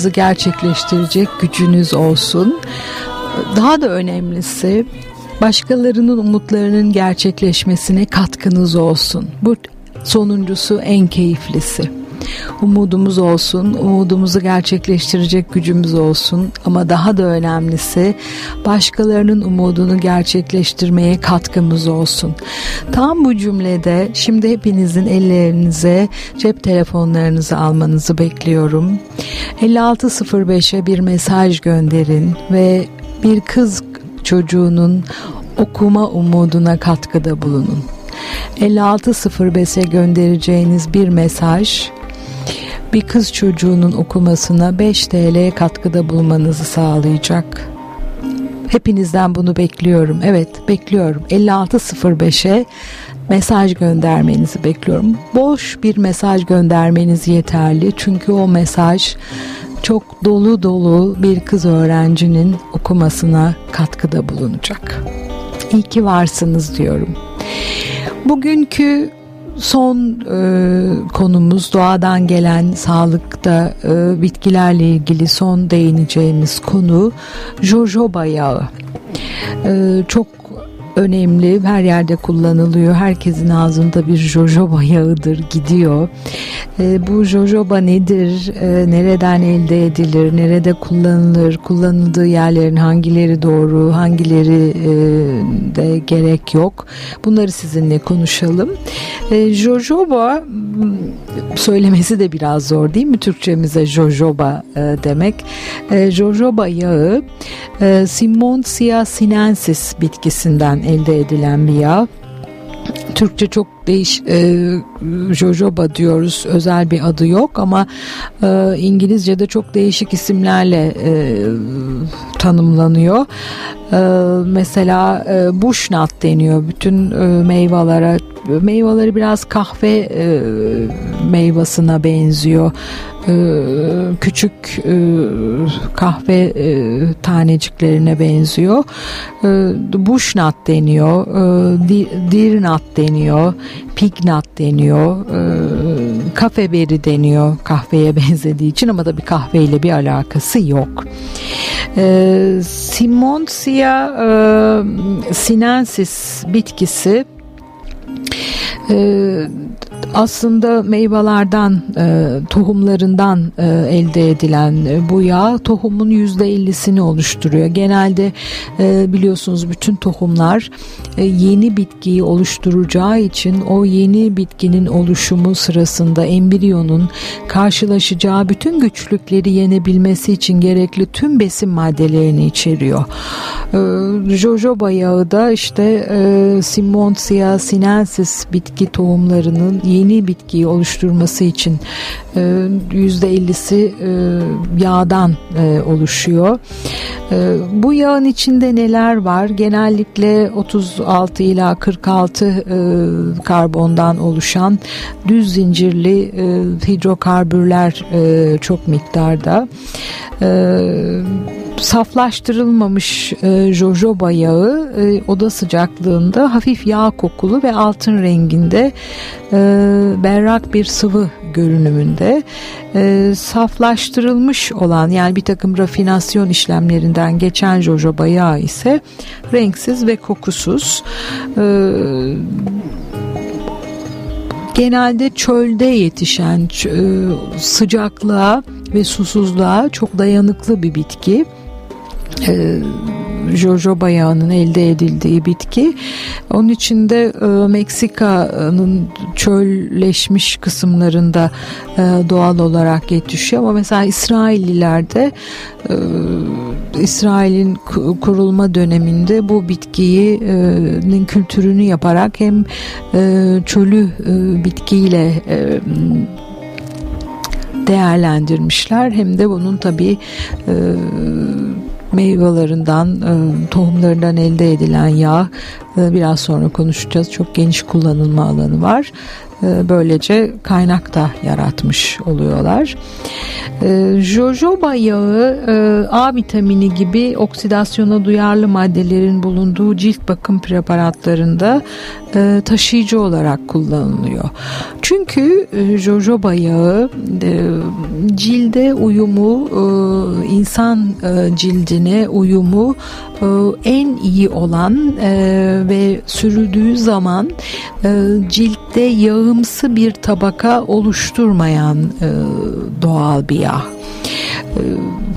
umutlarınızı gerçekleştirecek gücünüz olsun. Daha da önemlisi başkalarının umutlarının gerçekleşmesine katkınız olsun. Bu sonuncusu en keyiflisi. Umudumuz olsun, umudumuzu gerçekleştirecek gücümüz olsun ama daha da önemlisi başkalarının umudunu gerçekleştirmeye katkımız olsun. Tam bu cümlede şimdi hepinizin ellerinize cep telefonlarınızı almanızı bekliyorum. 5605'e bir mesaj gönderin ve bir kız çocuğunun okuma umuduna katkıda bulunun. 5605'e göndereceğiniz bir mesaj bir kız çocuğunun okumasına 5 TL katkıda bulmanızı sağlayacak. Hepinizden bunu bekliyorum. Evet bekliyorum. 5605'e mesaj göndermenizi bekliyorum. Boş bir mesaj göndermeniz yeterli. Çünkü o mesaj çok dolu dolu bir kız öğrencinin okumasına katkıda bulunacak. İyi ki varsınız diyorum. Bugünkü son e, konumuz doğadan gelen sağlıkta e, bitkilerle ilgili son değineceğimiz konu jojoba yağı. E, çok önemli. Her yerde kullanılıyor. Herkesin ağzında bir jojoba yağıdır gidiyor. E, bu jojoba nedir? E, nereden elde edilir? Nerede kullanılır? Kullanıldığı yerlerin hangileri doğru, hangileri e, de gerek yok? Bunları sizinle konuşalım. E, jojoba söylemesi de biraz zor değil mi? Türkçemize jojoba e, demek. E, jojoba yağı e, Simonsia sinensis bitkisinden elde edilen bir yağ. Türkçe çok değiş e, jojoba diyoruz özel bir adı yok ama e, İngilizce'de çok değişik isimlerle e, tanımlanıyor. E, mesela e, bushnut deniyor bütün e, meyvelere meyveleri biraz kahve e, meyvasına benziyor küçük e, kahve e, taneciklerine benziyor. E, bushnut deniyor e, deer nut deniyor pignut deniyor kafeberi deniyor kahveye benzediği için ama da bir kahveyle bir alakası yok. E, Simonsia sinensis bitkisi aslında meyvelerden, e, tohumlarından e, elde edilen e, bu yağ tohumun yüzde ellisini oluşturuyor. Genelde e, biliyorsunuz bütün tohumlar e, yeni bitkiyi oluşturacağı için o yeni bitkinin oluşumu sırasında embriyonun karşılaşacağı bütün güçlükleri yenebilmesi için gerekli tüm besin maddelerini içeriyor. E, jojoba yağı da işte e, Simonsia sinensis bitki tohumlarının yeni bitkiyi oluşturması için e, yüzde 50'si e, yağdan e, oluşuyor. Bu yağın içinde neler var? Genellikle 36 ila 46 karbondan oluşan düz zincirli hidrokarbürler çok miktarda saflaştırılmamış e, jojoba yağı e, oda sıcaklığında hafif yağ kokulu ve altın renginde e, berrak bir sıvı görünümünde e, saflaştırılmış olan yani bir takım rafinasyon işlemlerinden geçen jojoba yağı ise renksiz ve kokusuz. E, genelde çölde yetişen e, sıcaklığa ve susuzluğa çok dayanıklı bir bitki e, jojoba yağının elde edildiği bitki. Onun içinde e, Meksika'nın çölleşmiş kısımlarında e, doğal olarak yetişiyor ama mesela İsraillilerde e, İsrail'in kurulma döneminde bu bitkiyi kültürünü yaparak hem e, çölü e, bitkiyle e, değerlendirmişler hem de bunun tabii e, meyvelerinden, e, tohumlarından elde edilen yağ e, biraz sonra konuşacağız. Çok geniş kullanılma alanı var. E, böylece kaynak da yaratmış oluyorlar. E, jojoba yağı e, A vitamini gibi oksidasyona duyarlı maddelerin bulunduğu cilt bakım preparatlarında e, taşıyıcı olarak kullanılıyor. Çünkü e, jojoba yağı cilde uyumu insan cildine uyumu en iyi olan ve sürüldüğü zaman ciltte yağımsı bir tabaka oluşturmayan e, doğal bir yağ. E,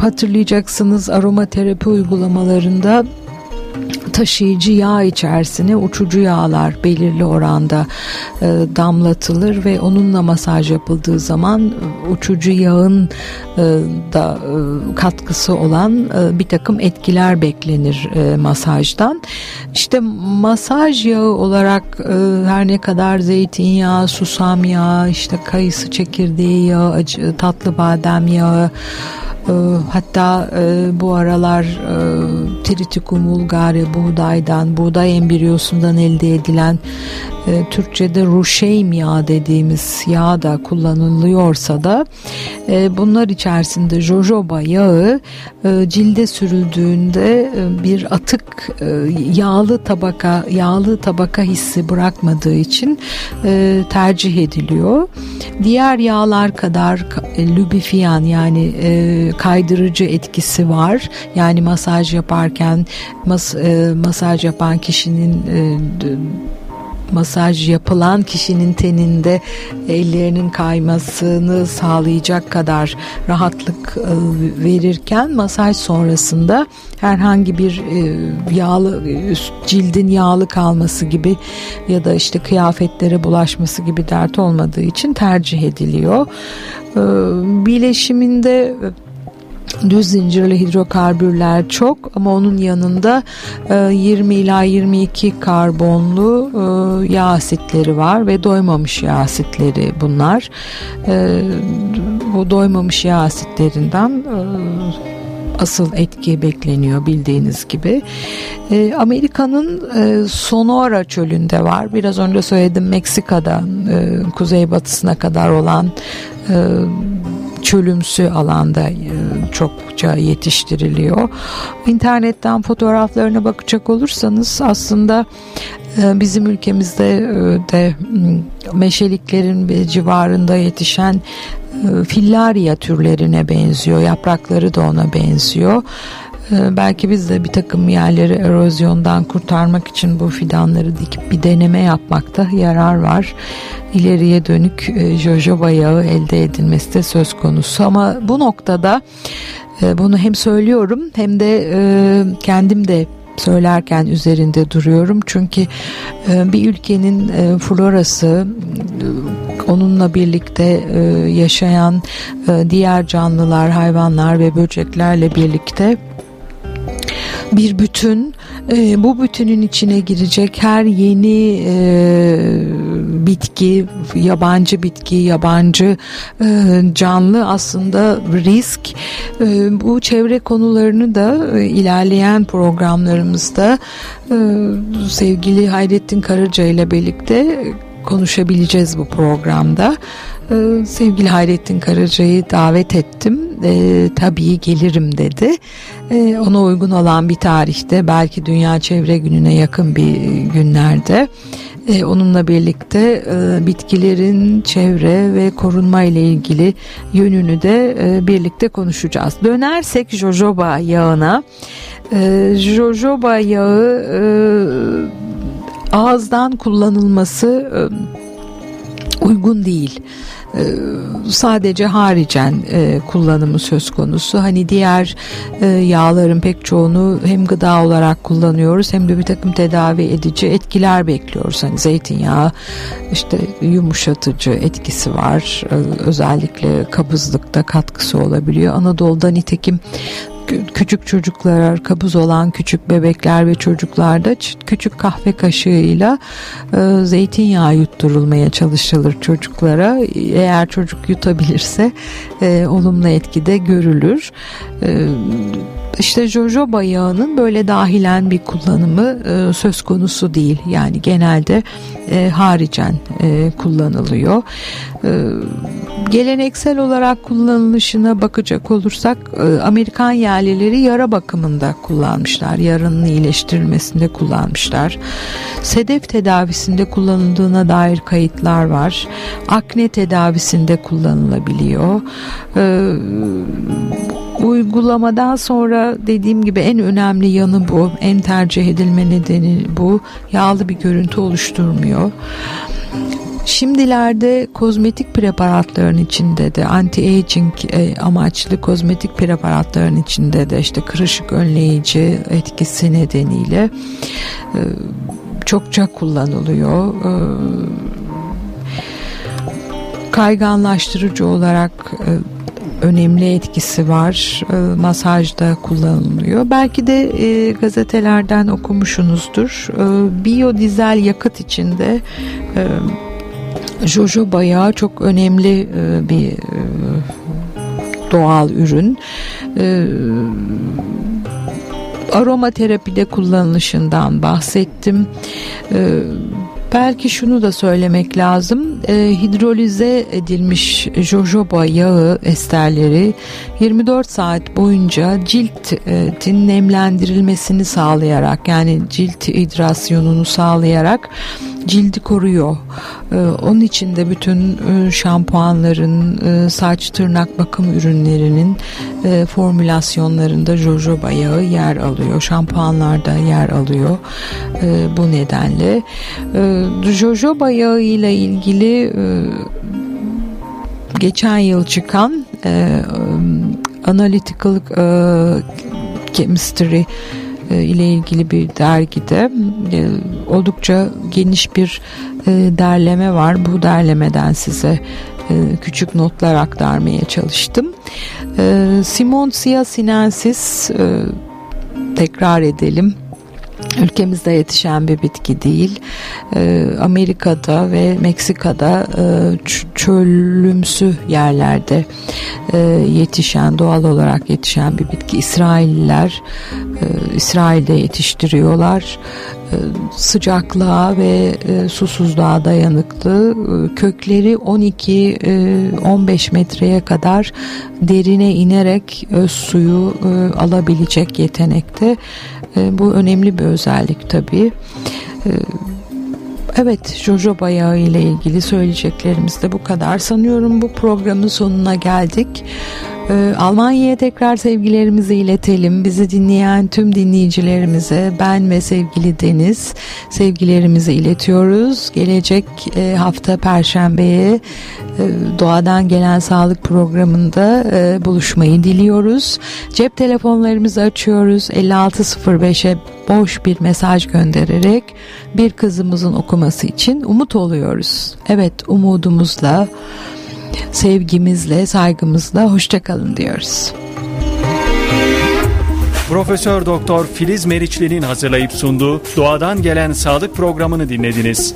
hatırlayacaksınız aromaterapi uygulamalarında taşıyıcı yağ içerisine uçucu yağlar belirli oranda e, damlatılır ve onunla masaj yapıldığı zaman uçucu yağın e, da e, katkısı olan e, bir takım etkiler beklenir e, masajdan. İşte masaj yağı olarak e, her ne kadar zeytinyağı, susam yağı, işte kayısı çekirdeği yağı, acı, tatlı badem yağı ee, hatta e, bu aralar e, Triticum vulgare buğdaydan, buğday embriyosundan elde edilen e, Türkçe'de ruşeym yağı dediğimiz yağ da kullanılıyorsa da e, bunlar içerisinde jojoba yağı cilde sürüldüğünde bir atık yağlı tabaka yağlı tabaka hissi bırakmadığı için tercih ediliyor. Diğer yağlar kadar e, lubrifiyan yani kaydırıcı etkisi var. Yani masaj yaparken mas, e, masaj yapan kişinin e, masaj yapılan kişinin teninde ellerinin kaymasını sağlayacak kadar rahatlık e, verirken masaj sonrasında herhangi bir e, yağlı üst cildin yağlı kalması gibi ya da işte kıyafetlere bulaşması gibi dert olmadığı için tercih ediliyor. E, bileşiminde düz zincirli hidrokarbürler çok ama onun yanında 20 e, ila 22 karbonlu e, yağ asitleri var ve doymamış yağ asitleri bunlar. E, bu doymamış yağ asitlerinden asıl etki bekleniyor bildiğiniz gibi. Amerika'nın Sonora çölünde var. Biraz önce söyledim Meksika'dan kuzeybatısına kadar olan çölümsü alanda e, çokça yetiştiriliyor. İnternetten fotoğraflarına bakacak olursanız aslında e, bizim ülkemizde e, de meşeliklerin ve civarında yetişen fillaria türlerine benziyor. Yaprakları da ona benziyor. Ee, belki biz de bir takım yerleri erozyondan kurtarmak için bu fidanları dikip bir deneme yapmakta yarar var. İleriye dönük e, jojoba yağı elde edilmesi de söz konusu ama bu noktada e, bunu hem söylüyorum hem de e, kendim de söylerken üzerinde duruyorum. Çünkü bir ülkenin florası onunla birlikte yaşayan diğer canlılar, hayvanlar ve böceklerle birlikte bir bütün e, bu bütünün içine girecek her yeni e, bitki yabancı bitki yabancı e, canlı aslında risk e, bu çevre konularını da e, ilerleyen programlarımızda e, sevgili Hayrettin Karaca ile birlikte konuşabileceğiz bu programda. Ee, sevgili Hayrettin Karaca'yı davet ettim. Ee, tabii gelirim dedi. Ee, ona uygun olan bir tarihte belki Dünya Çevre Günü'ne yakın bir günlerde e, onunla birlikte e, bitkilerin çevre ve korunma ile ilgili yönünü de e, birlikte konuşacağız. Dönersek jojoba yağına. E, jojoba yağı e, ağızdan kullanılması e, uygun değil. Ee, sadece haricen e, kullanımı söz konusu. Hani diğer e, yağların pek çoğunu hem gıda olarak kullanıyoruz hem de bir takım tedavi edici etkiler bekliyoruz. Hani zeytinyağı işte yumuşatıcı etkisi var. Özellikle kabızlıkta katkısı olabiliyor. Anadolu'da nitekim küçük çocuklar, kabuz olan küçük bebekler ve çocuklarda küçük kahve kaşığıyla e, zeytinyağı yutturulmaya çalışılır çocuklara. Eğer çocuk yutabilirse e, olumlu etki de görülür. E, işte jojoba yağının böyle dahilen bir kullanımı e, söz konusu değil. Yani genelde e, haricen e, kullanılıyor. E, geleneksel olarak kullanılışına bakacak olursak e, Amerikan yerlileri yara bakımında kullanmışlar. Yaranın iyileştirilmesinde kullanmışlar. Sedef tedavisinde kullanıldığına dair kayıtlar var. Akne tedavisinde kullanılabiliyor. E, uygulamadan sonra dediğim gibi en önemli yanı bu. En tercih edilme nedeni bu. Yağlı bir görüntü oluşturmuyor. Şimdilerde kozmetik preparatların içinde de anti-aging e, amaçlı kozmetik preparatların içinde de işte kırışık önleyici etkisi nedeniyle e, çokça kullanılıyor. E, kayganlaştırıcı olarak e, önemli etkisi var. E, masajda kullanılıyor. Belki de e, gazetelerden okumuşsunuzdur. E, biyodizel yakıt içinde e, jojoba yağı çok önemli e, bir e, doğal ürün. E, aromaterapide kullanılışından bahsettim. E, Belki şunu da söylemek lazım. E, hidrolize edilmiş jojoba yağı esterleri 24 saat boyunca ciltin nemlendirilmesini sağlayarak yani cilt hidrasyonunu sağlayarak cildi koruyor. Ee, onun için de bütün e, şampuanların, e, saç tırnak bakım ürünlerinin e, formülasyonlarında jojoba yağı yer alıyor. Şampuanlarda yer alıyor. Bu nedenle e, jojoba yağı ile ilgili geçen yıl çıkan Analytical Chemistry ile ilgili bir dergide e, oldukça geniş bir e, derleme var. Bu derlemeden size küçük notlar aktarmaya çalıştım. Simon Sinensis tekrar edelim ülkemizde yetişen bir bitki değil. Ee, Amerika'da ve Meksika'da e, çölümsü yerlerde e, yetişen, doğal olarak yetişen bir bitki. İsrailliler e, İsrail'de yetiştiriyorlar. Sıcaklığa ve susuzluğa dayanıklı. Kökleri 12-15 e, metreye kadar derine inerek öz suyu alabilecek yetenekte. E, bu önemli bir özellik tabii. E, evet jojoba yağı ile ilgili söyleyeceklerimiz de bu kadar. Sanıyorum bu programın sonuna geldik. Ee, Almanya'ya tekrar sevgilerimizi iletelim. Bizi dinleyen tüm dinleyicilerimize ben ve sevgili Deniz sevgilerimizi iletiyoruz. Gelecek e, hafta Perşembe'ye e, Doğadan Gelen Sağlık programında e, buluşmayı diliyoruz. Cep telefonlarımızı açıyoruz. 5605'e boş bir mesaj göndererek bir kızımızın okuması için umut oluyoruz. Evet umudumuzla sevgimizle, saygımızla hoşçakalın diyoruz. Profesör Doktor Filiz Meriçli'nin hazırlayıp sunduğu Doğadan Gelen Sağlık programını dinlediniz.